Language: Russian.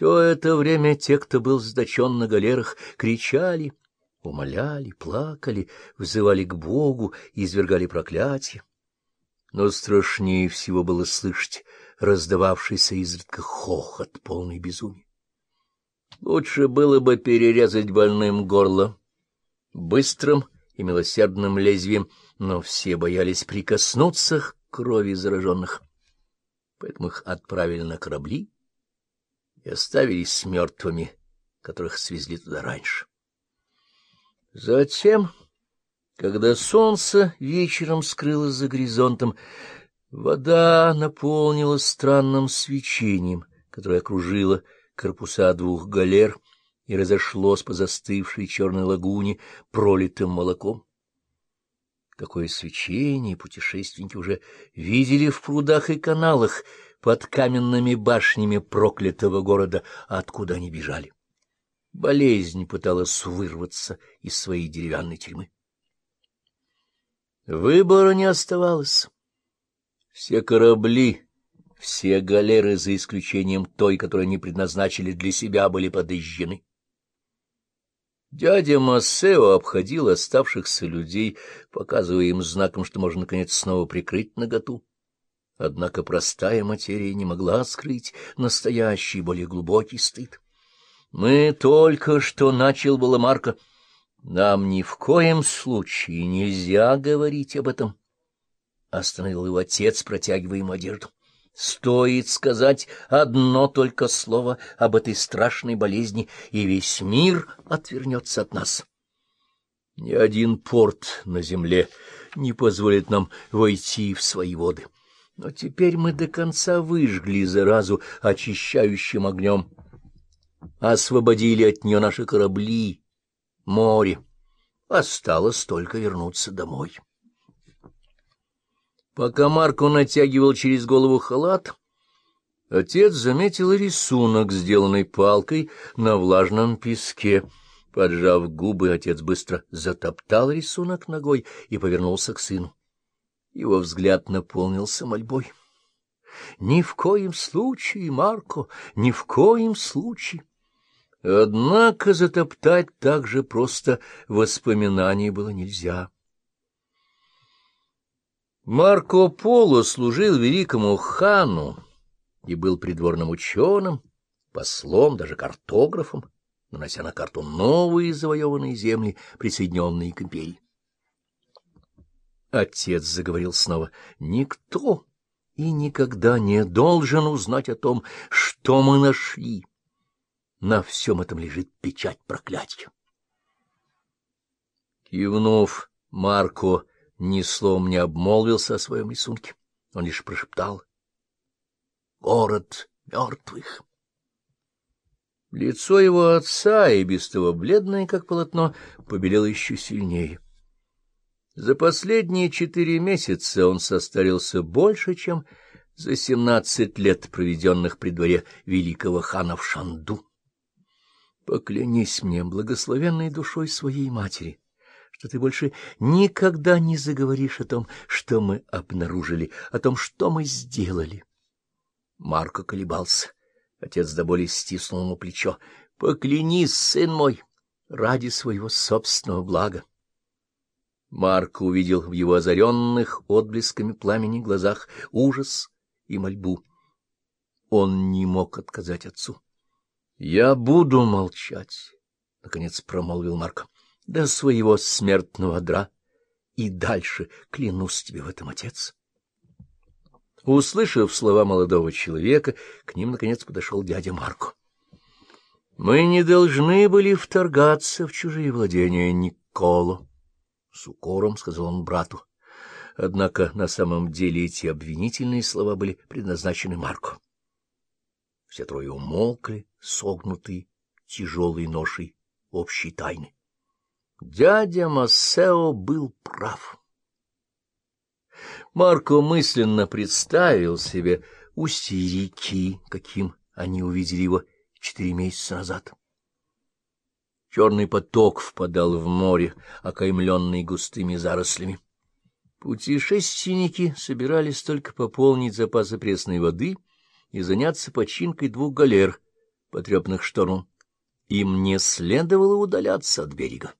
Все это время те, кто был сдачен на галерах, кричали, умоляли, плакали, взывали к Богу и извергали проклятия. Но страшнее всего было слышать раздававшийся изредка хохот, полный безумия. Лучше было бы перерезать больным горло быстрым и милосердным лезвием, но все боялись прикоснуться к крови зараженных. Поэтому их отправили на корабли и оставили с мертвыми, которых свезли туда раньше. Затем, когда солнце вечером скрылось за горизонтом, вода наполнилась странным свечением, которое окружило корпуса двух галер и разошлось по застывшей черной лагуне пролитым молоком. Такое свечение путешественники уже видели в прудах и каналах под каменными башнями проклятого города, откуда они бежали. Болезнь пыталась вырваться из своей деревянной тюрьмы. Выбора не оставалось. Все корабли, все галеры, за исключением той, которую они предназначили для себя, были подожжены. Дядя Массео обходил оставшихся людей, показывая им знаком, что можно, наконец, снова прикрыть наготу. Однако простая материя не могла скрыть настоящий, более глубокий стыд. «Мы только что начал было Марко. Нам ни в коем случае нельзя говорить об этом», — остановил его отец, протягивая ему одежду. Стоит сказать одно только слово об этой страшной болезни, и весь мир отвернется от нас. Ни один порт на земле не позволит нам войти в свои воды. Но теперь мы до конца выжгли заразу очищающим огнем, освободили от нее наши корабли, море. Осталось только вернуться домой. Пока Марко натягивал через голову халат, отец заметил рисунок, сделанный палкой на влажном песке. Поджав губы, отец быстро затоптал рисунок ногой и повернулся к сыну. Его взгляд наполнился мольбой. — Ни в коем случае, Марко, ни в коем случае! Однако затоптать так же просто воспоминаний было нельзя. Марко Поло служил великому хану и был придворным ученым, послом, даже картографом, нанося на карту новые завоеванные земли, присоединенные к империи. Отец заговорил снова. «Никто и никогда не должен узнать о том, что мы нашли. На всем этом лежит печать проклятия». Кивнув, Марко ни словом не обмолвился о своем рисунке. Он лишь прошептал «Город мертвых». Лицо его отца, и без того бледное, как полотно, побелело еще сильнее. За последние четыре месяца он состарился больше, чем за семнадцать лет, проведенных при дворе великого хана в Шанду. Поклянись мне благословенной душой своей матери, что ты больше никогда не заговоришь о том, что мы обнаружили, о том, что мы сделали. Марко колебался. Отец до боли стиснул ему плечо. — Поклянись, сын мой, ради своего собственного блага. Марко увидел в его озаренных отблесками пламени глазах ужас и мольбу. Он не мог отказать отцу. — Я буду молчать, — наконец промолвил Марко до своего смертного дра. И дальше клянусь тебе в этом, отец. Услышав слова молодого человека, к ним, наконец, подошел дядя Марко. — Мы не должны были вторгаться в чужие владения Николо, — с укором сказал он брату. Однако на самом деле эти обвинительные слова были предназначены Марко. Все трое умолкли, согнутые тяжелой ношей общей тайны. Дядя Массео был прав. Марко мысленно представил себе устье реки, каким они увидели его четыре месяца назад. Черный поток впадал в море, окаймленный густыми зарослями. Путешественники собирались только пополнить запасы пресной воды и заняться починкой двух галер, потрепанных штормом, им не следовало удаляться от берега.